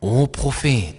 O Prophet,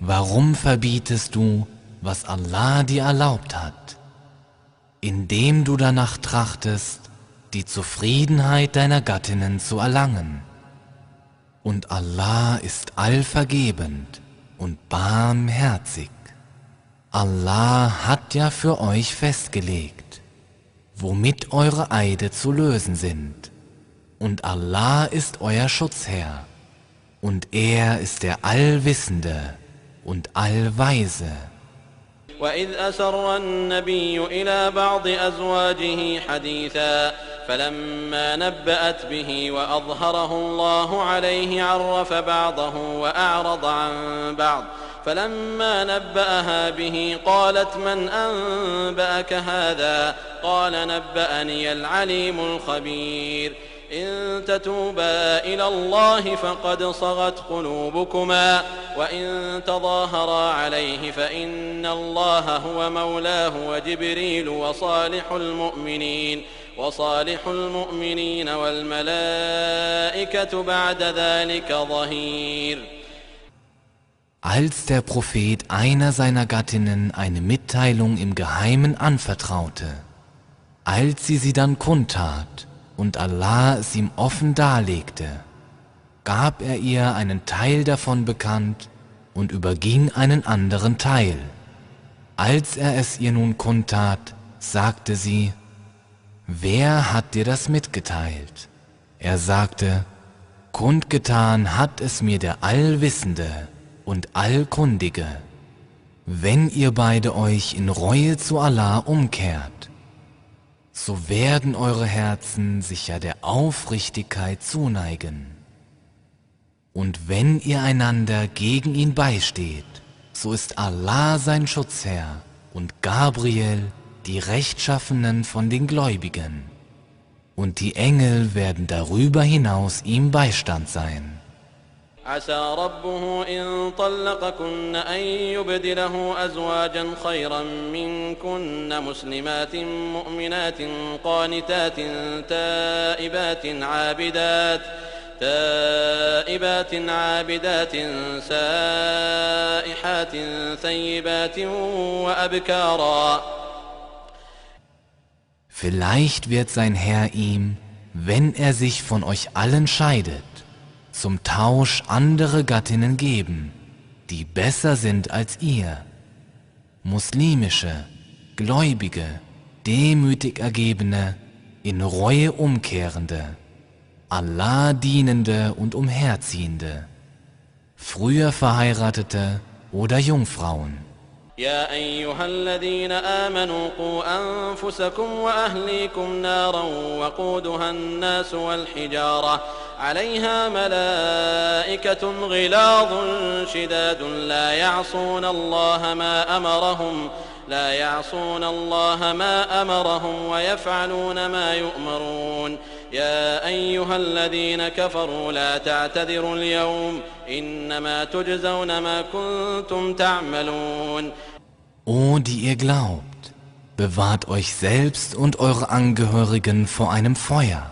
warum verbietest du, was Allah dir erlaubt hat, indem du danach trachtest, die Zufriedenheit deiner Gattinnen zu erlangen? Und Allah ist allvergebend und barmherzig. Allah hat ja für euch festgelegt, womit eure Eide zu lösen sind. Und Allah ist euer Schutzherr. Und er ist der Allwissende und Allweise. وإذ أسر النبي إلى بعض أزواجه حديثا فلما نبأت به وأظهره الله عليه عرف بعضه وأعرض عن بعض فلما نبأها به قالت من أنبأك هذا قال نبأني العليم الخبير إن تتوبا إلى الله فقد صغت قلوبكما وإن تظاهرا عليه فإن الله هو مولاه وجبريل وصالح المؤمنين وصالح المؤمنين والملائكة بعد ذلك ظهير. Als der Prophet einer seiner Gattinnen eine Mitteilung im Geheimen anvertraute, als sie sie dann kundtat und Allah es ihm offen darlegte, gab er ihr einen Teil davon bekannt und überging einen anderen Teil. Als er es ihr nun kundtat, sagte sie, Wer hat dir das mitgeteilt? Er sagte, Kundgetan hat es mir der Allwissende und Allkundige, wenn ihr beide euch in Reue zu Allah umkehrt, so werden eure Herzen sicher der Aufrichtigkeit zuneigen. Und wenn ihr einander gegen ihn beisteht, so ist Allah sein Schutzherr und Gabriel die Rechtschaffenen von den Gläubigen. Und die Engel werden darüber hinaus ihm Beistand sein. عسى ربه إن طلقكن أن يبدله أزواجا خيرا منكن مسلمات مؤمنات قانتات تائبات عابدات تائبات عابدات سائحات ثيبات وأبكارا. Vielleicht wird sein Herr ihm, wenn er sich von euch allen scheidet, zum Tausch andere Gattinnen geben, die besser sind als ihr, muslimische, gläubige, demütig ergebene, in Reue umkehrende, Allah dienende und umherziehende, früher verheiratete oder Jungfrauen. يا أيها الذين آمنوا قوا أنفسكم وأهليكم نارا وقودها الناس والحجارة عليها ملائكة غلاظ شداد لا يعصون الله ما أمرهم لا يعصون الله ما أمرهم ويفعلون ما يؤمرون. يا أيها الذين كفروا لا تعتذروا اليوم إنما تجزون ما كنتم تعملون. O, die ihr glaubt, bewahrt euch selbst und eure Angehörigen vor einem Feuer,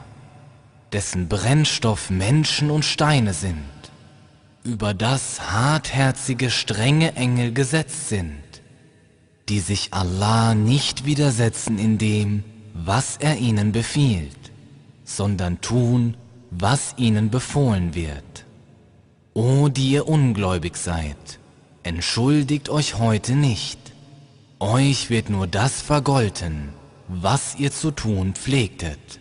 dessen Brennstoff Menschen und Steine sind, über das hartherzige, strenge Engel gesetzt sind, die sich Allah nicht widersetzen in dem, was er ihnen befiehlt, sondern tun, was ihnen befohlen wird. O, die ihr ungläubig seid, entschuldigt euch heute nicht, euch wird nur das vergolten, was ihr zu tun pflegtet.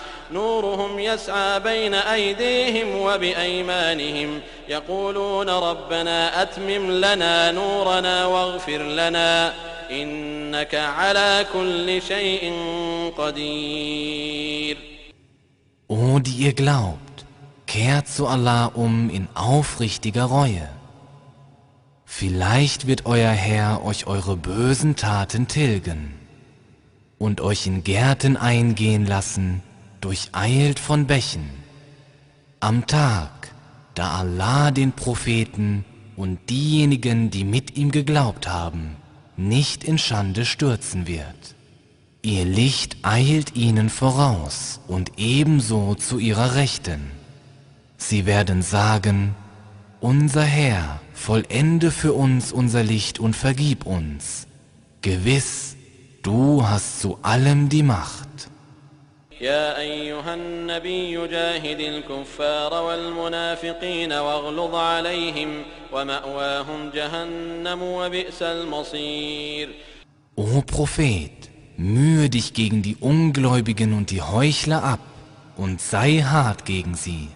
نورهم يسعى بين أيديهم وبأيمانهم يقولون ربنا أتمم لنا نورنا واغفر لنا إنك على كل شيء قدير O, die ihr glaubt, kehrt zu Allah um in aufrichtiger Reue. Vielleicht wird euer Herr euch eure bösen Taten tilgen und euch in Gärten eingehen lassen, durcheilt von Bächen. Am Tag, da Allah den Propheten und diejenigen, die mit ihm geglaubt haben, nicht in Schande stürzen wird. Ihr Licht eilt ihnen voraus und ebenso zu ihrer Rechten. Sie werden sagen, unser Herr, vollende für uns unser Licht und vergib uns. Gewiss, du hast zu allem die Macht. يا أيها النبي جاهد الكفار والمنافقين واغلظ عليهم ومأواهم جهنم وبئس المصير O Prophet, mühe dich gegen die Ungläubigen und die Heuchler ab und sei hart gegen sie.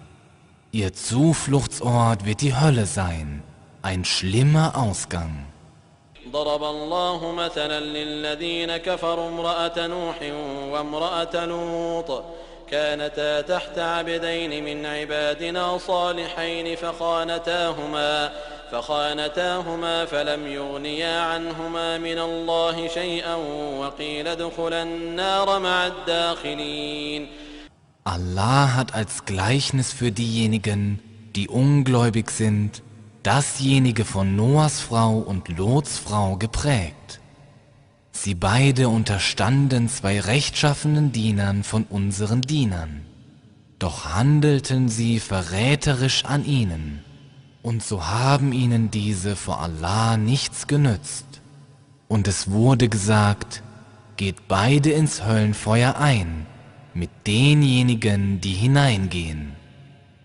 Ihr Zufluchtsort wird die Hölle sein, ein schlimmer Ausgang. ضرب الله مثلا للذين كفروا امرأة نوح وامرأة لوط كانتا تحت عبدين من عبادنا صالحين فخانتاهما فخانتاهما فلم يغنيا عنهما من الله شيئا وقيل ادخلا النار مع الداخلين. Allah hat als Gleichnis für diejenigen, die ungläubig sind, dasjenige von Noahs Frau und Lots Frau geprägt. Sie beide unterstanden zwei rechtschaffenen Dienern von unseren Dienern. Doch handelten sie verräterisch an ihnen, und so haben ihnen diese vor Allah nichts genützt. Und es wurde gesagt, geht beide ins Höllenfeuer ein, mit denjenigen, die hineingehen.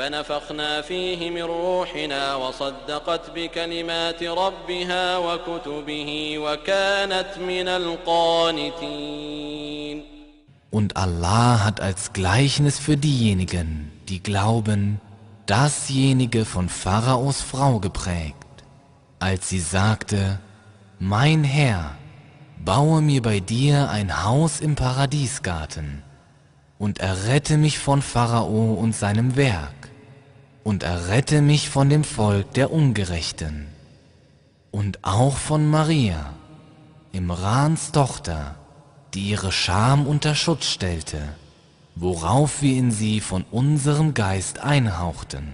فنفخنا فيه من روحنا وصدقت بكلمات ربها وكتبه وكانت من القانتين Und Allah hat als Gleichnis für diejenigen, die glauben, dasjenige von Pharaos Frau geprägt, als sie sagte, Mein Herr, baue mir bei dir ein Haus im Paradiesgarten und errette mich von Pharao und seinem Werk und errette mich von dem Volk der Ungerechten und auch von Maria, Imrans Tochter, die ihre Scham unter Schutz stellte, worauf wir in sie von unserem Geist einhauchten.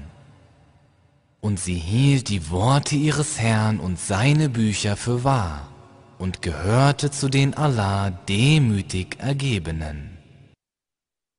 Und sie hielt die Worte ihres Herrn und seine Bücher für wahr und gehörte zu den Allah demütig Ergebenen.